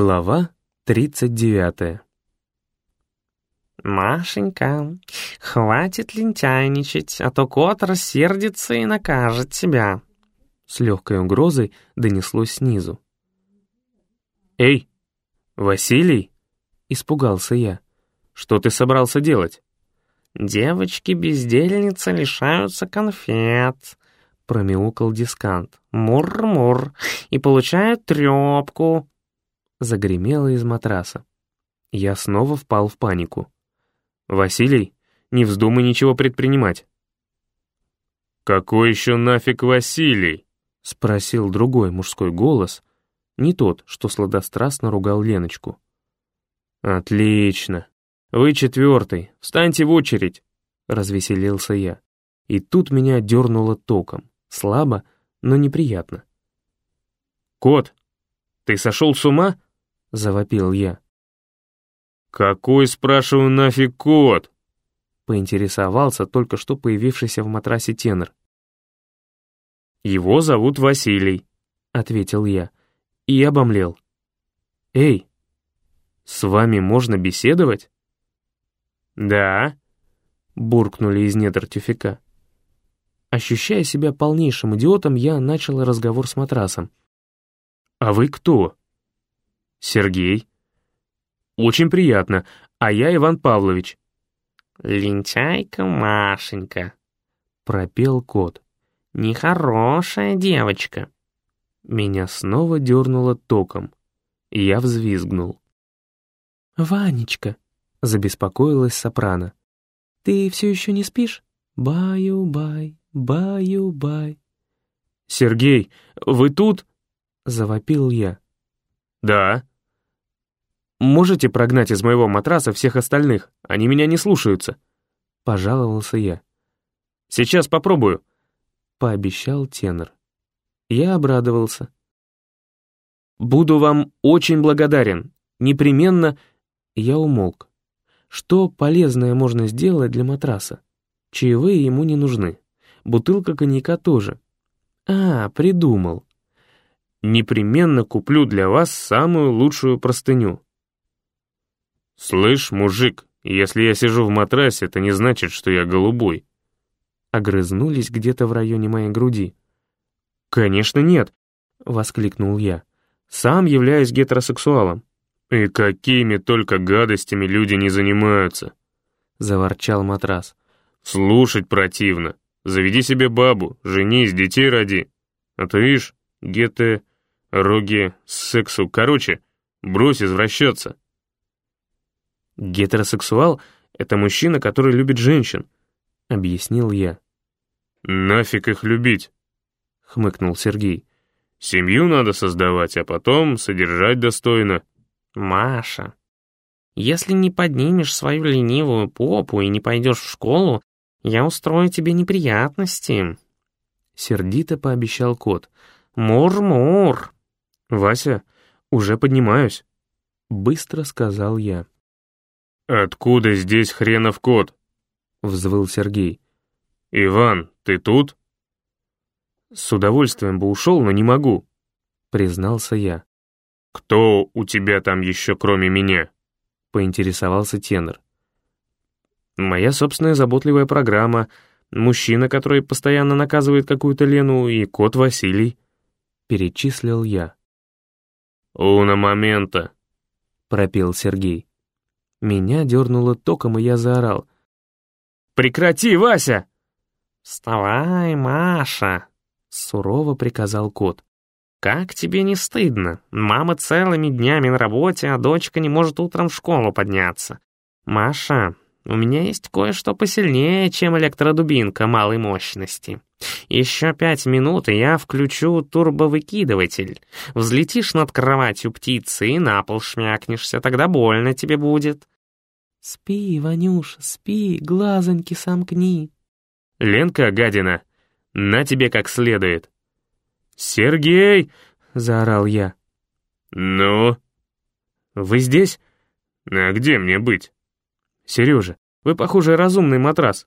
Глава 39 «Машенька, хватит лентяйничать, а то кот рассердится и накажет тебя», с легкой угрозой донеслось снизу. «Эй, Василий!» — испугался я. «Что ты собрался делать?» «Девочки-бездельницы лишаются конфет», — промяукал дискант. «Мур-мур, и получают трепку». Загремело из матраса. Я снова впал в панику. «Василий, не вздумай ничего предпринимать». «Какой еще нафиг Василий?» — спросил другой мужской голос, не тот, что сладострастно ругал Леночку. «Отлично. Вы четвертый. Встаньте в очередь», — развеселился я. И тут меня дернуло током. Слабо, но неприятно. «Кот, ты сошел с ума?» — завопил я. «Какой, спрашиваю, нафиг кот?» — поинтересовался только что появившийся в матрасе тенор. «Его зовут Василий», — ответил я, и обомлел. «Эй, с вами можно беседовать?» «Да», — буркнули из недр тюфика. Ощущая себя полнейшим идиотом, я начал разговор с матрасом. «А вы кто?» «Сергей». «Очень приятно. А я Иван Павлович». «Лентяйка Машенька», — пропел кот. «Нехорошая девочка». Меня снова дернуло током. Я взвизгнул. «Ванечка», — забеспокоилась сопрано. «Ты все еще не спишь? Баю-бай, баю-бай». «Сергей, вы тут?» — завопил я. «Да». «Можете прогнать из моего матраса всех остальных? Они меня не слушаются», — пожаловался я. «Сейчас попробую», — пообещал тенор. Я обрадовался. «Буду вам очень благодарен. Непременно...» Я умолк. Что полезное можно сделать для матраса? Чаевые ему не нужны. Бутылка коньяка тоже. А, придумал. Непременно куплю для вас самую лучшую простыню. «Слышь, мужик, если я сижу в матрасе, это не значит, что я голубой». Огрызнулись где-то в районе моей груди. «Конечно нет», — воскликнул я. «Сам являюсь гетеросексуалом». «И какими только гадостями люди не занимаются», — заворчал матрас. «Слушать противно. Заведи себе бабу, женись, детей роди. А то, видишь, геты, роги, сексу, короче, брось извращаться». «Гетеросексуал — это мужчина, который любит женщин», — объяснил я. «Нафиг их любить», — хмыкнул Сергей. «Семью надо создавать, а потом содержать достойно». «Маша, если не поднимешь свою ленивую попу и не пойдешь в школу, я устрою тебе неприятности», — сердито пообещал кот. «Мур-мур». «Вася, уже поднимаюсь», — быстро сказал я. «Откуда здесь хренов кот?» — взвыл Сергей. «Иван, ты тут?» «С удовольствием бы ушел, но не могу», — признался я. «Кто у тебя там еще кроме меня?» — поинтересовался тенор. «Моя собственная заботливая программа, мужчина, который постоянно наказывает какую-то Лену, и кот Василий», — перечислил я. «Уна момента», — пропел Сергей. Меня дернуло током, и я заорал. «Прекрати, Вася!» «Вставай, Маша!» — сурово приказал кот. «Как тебе не стыдно? Мама целыми днями на работе, а дочка не может утром в школу подняться. Маша, у меня есть кое-что посильнее, чем электродубинка малой мощности. Еще пять минут, и я включу турбовыкидыватель. Взлетишь над кроватью птицы и на пол шмякнешься, тогда больно тебе будет». «Спи, Ванюша, спи, глазоньки сомкни». «Ленка, гадина, на тебе как следует». «Сергей!» — заорал я. «Ну?» «Вы здесь?» «А где мне быть?» «Сережа, вы, похоже, разумный матрас».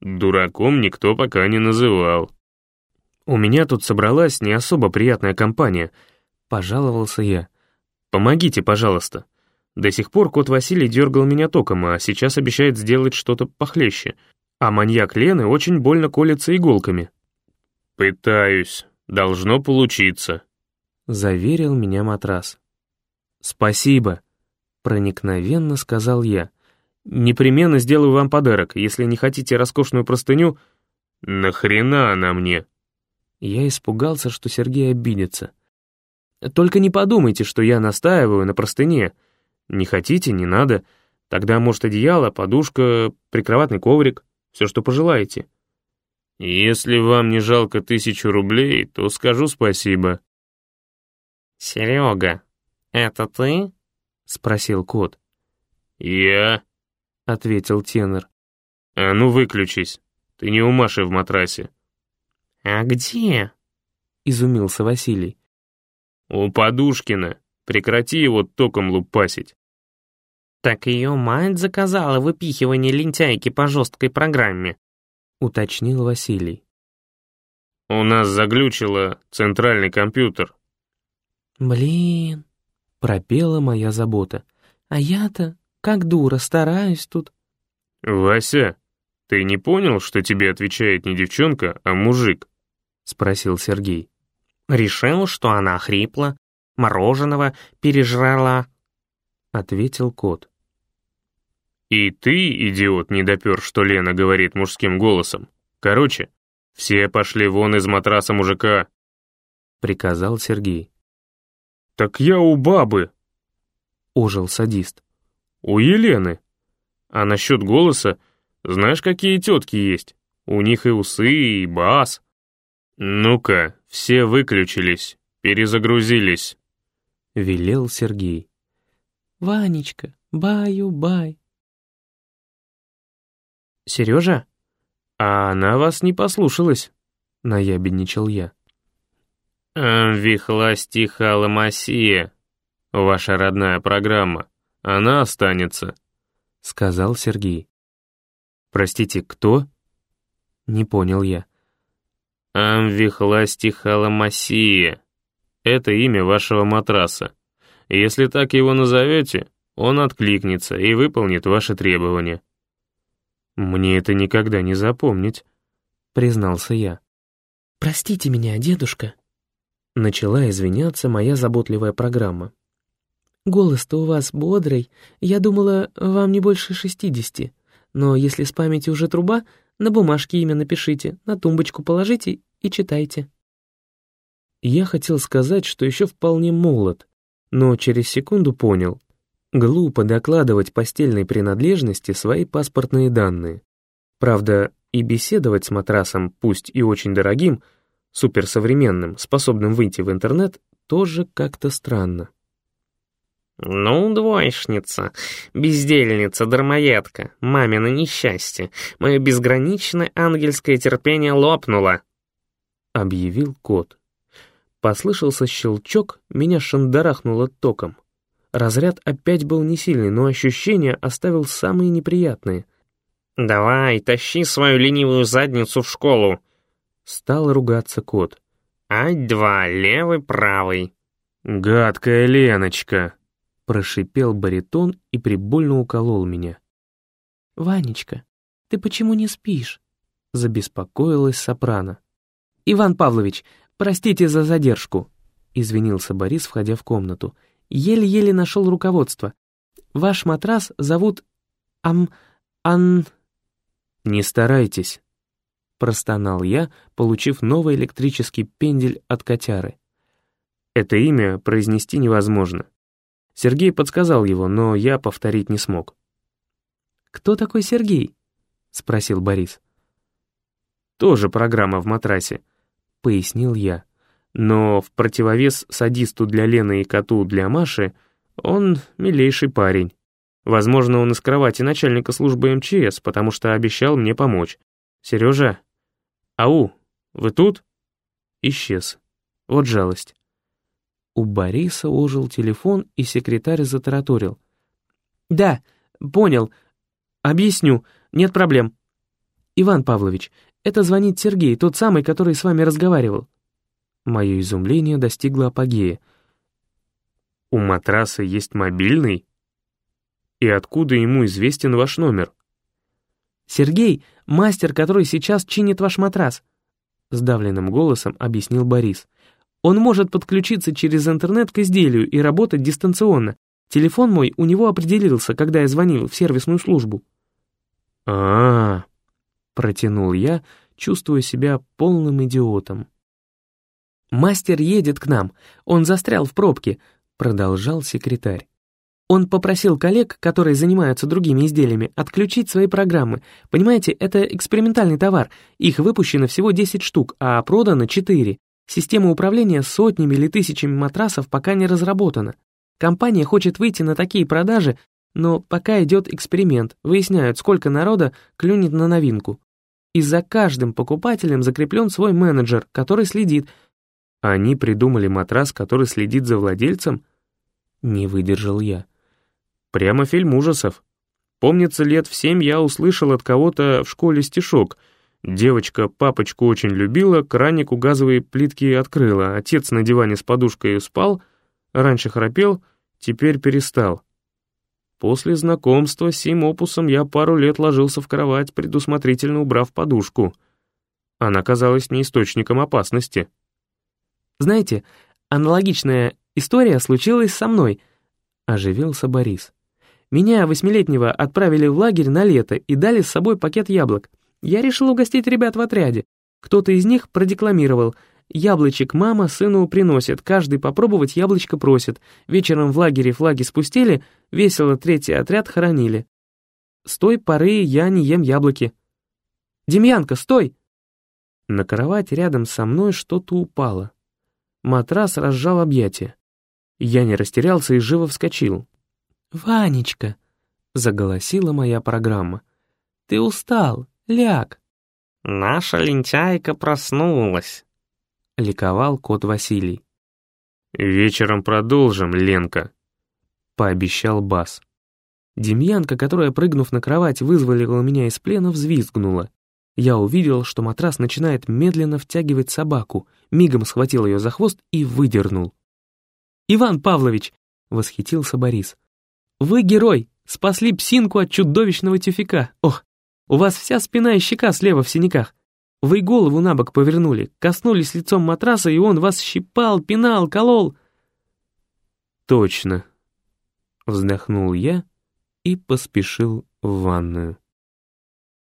«Дураком никто пока не называл». «У меня тут собралась не особо приятная компания», — пожаловался я. Помогите, пожалуйста. До сих пор кот Василий дергал меня током, а сейчас обещает сделать что-то похлеще. А маньяк Лены очень больно колется иголками. «Пытаюсь. Должно получиться», — заверил меня матрас. «Спасибо», — проникновенно сказал я. «Непременно сделаю вам подарок. Если не хотите роскошную простыню...» «Нахрена она мне?» Я испугался, что Сергей обидится. «Только не подумайте, что я настаиваю на простыне. Не хотите, не надо. Тогда, может, одеяло, подушка, прикроватный коврик, все, что пожелаете». «Если вам не жалко тысячу рублей, то скажу спасибо». «Серега, это ты?» — спросил кот. «Я?» — ответил тенор. «А ну выключись, ты не у Маши в матрасе». «А где?» — изумился Василий. «У Подушкина. Прекрати его током лупасить». «Так ее мать заказала выпихивание лентяйки по жесткой программе», — уточнил Василий. «У нас заглючило центральный компьютер». «Блин», — пропела моя забота. «А я-то, как дура, стараюсь тут». «Вася, ты не понял, что тебе отвечает не девчонка, а мужик?» — спросил Сергей. «Решил, что она хрипла, мороженого пережрала», — ответил кот. «И ты, идиот, не допер, что Лена говорит мужским голосом. Короче, все пошли вон из матраса мужика», — приказал Сергей. «Так я у бабы», — ожил садист. «У Елены. А насчет голоса, знаешь, какие тетки есть? У них и усы, и бас». «Ну-ка, все выключились, перезагрузились», — велел Сергей. «Ванечка, баю-бай», «Сережа? А она вас не послушалась», — наябедничал я. «Вихластиха Масия, ваша родная программа, она останется», — сказал Сергей. «Простите, кто?» Не понял я. Амвихластихаламасия. Это имя вашего матраса. Если так его назовете, он откликнется и выполнит ваши требования. «Мне это никогда не запомнить», — признался я. «Простите меня, дедушка», — начала извиняться моя заботливая программа. «Голос-то у вас бодрый. Я думала, вам не больше шестидесяти. Но если с памяти уже труба, на бумажке имя напишите, на тумбочку положите и читайте». Я хотел сказать, что еще вполне молод, но через секунду понял, Глупо докладывать постельной принадлежности свои паспортные данные. Правда, и беседовать с матрасом, пусть и очень дорогим, суперсовременным, способным выйти в интернет, тоже как-то странно. «Ну, двоечница, бездельница, дармоедка, мамино несчастье, мое безграничное ангельское терпение лопнуло», — объявил кот. Послышался щелчок, меня шандарахнуло током. Разряд опять был не сильный, но ощущения оставил самые неприятные. «Давай, тащи свою ленивую задницу в школу!» Стал ругаться кот. «Ать-два, левый, правый!» «Гадкая Леночка!» Прошипел баритон и прибольно уколол меня. «Ванечка, ты почему не спишь?» Забеспокоилась сопрано. «Иван Павлович, простите за задержку», — извинился Борис, входя в комнату. Еле-еле нашел руководство. Ваш матрас зовут... Ам... Ан... Не старайтесь, простонал я, получив новый электрический пендель от котяры. Это имя произнести невозможно. Сергей подсказал его, но я повторить не смог. «Кто такой Сергей?» — спросил Борис. «Тоже программа в матрасе», — пояснил я. Но в противовес садисту для Лены и коту для Маши он милейший парень. Возможно, он из кровати начальника службы МЧС, потому что обещал мне помочь. Сережа, ау, вы тут? Исчез. Вот жалость. У Бориса ожил телефон, и секретарь затараторил. «Да, понял. Объясню. Нет проблем. Иван Павлович, это звонит Сергей, тот самый, который с вами разговаривал. Мое изумление достигло апогея. У матраса есть мобильный? И откуда ему известен ваш номер? Сергей — мастер, который сейчас чинит ваш матрас, сдавленным голосом объяснил Борис. Он может подключиться через интернет к изделию и работать дистанционно. Телефон мой у него определился, когда я звонил в сервисную службу. а, -а, -а протянул я, чувствуя себя полным идиотом. «Мастер едет к нам, он застрял в пробке», — продолжал секретарь. Он попросил коллег, которые занимаются другими изделиями, отключить свои программы. Понимаете, это экспериментальный товар. Их выпущено всего 10 штук, а продано 4. Система управления сотнями или тысячами матрасов пока не разработана. Компания хочет выйти на такие продажи, но пока идет эксперимент, выясняют, сколько народа клюнет на новинку. И за каждым покупателем закреплен свой менеджер, который следит. Они придумали матрас, который следит за владельцем? Не выдержал я. Прямо фильм ужасов. Помнится, лет в семь я услышал от кого-то в школе стишок. Девочка папочку очень любила, краник у газовой плитки открыла, отец на диване с подушкой спал, раньше храпел, теперь перестал. После знакомства с сим опусом я пару лет ложился в кровать, предусмотрительно убрав подушку. Она казалась не источником опасности. «Знаете, аналогичная история случилась со мной», — оживился Борис. Меня, восьмилетнего, отправили в лагерь на лето и дали с собой пакет яблок. Я решил угостить ребят в отряде. Кто-то из них продекламировал «Яблочек мама сыну приносит, каждый попробовать яблочко просит. Вечером в лагере флаги спустили, весело третий отряд хоронили. С той поры я не ем яблоки. «Демьянка, стой!» На кровать рядом со мной что-то упало. Матрас разжал объятия. Я не растерялся и живо вскочил. «Ванечка!» — заголосила моя программа. «Ты устал, ляг!» «Наша лентяйка проснулась!» — ликовал кот Василий. «Вечером продолжим, Ленка!» — пообещал Бас. Демьянка, которая, прыгнув на кровать, вызволила меня из плена, взвизгнула. Я увидел, что матрас начинает медленно втягивать собаку, мигом схватил ее за хвост и выдернул. «Иван Павлович!» — восхитился Борис. Вы герой, спасли псинку от чудовищного тюфика. Ох, у вас вся спина и щека слева в синяках. Вы голову на бок повернули, коснулись лицом матраса, и он вас щипал, пинал, колол. Точно. Вздохнул я и поспешил в ванную.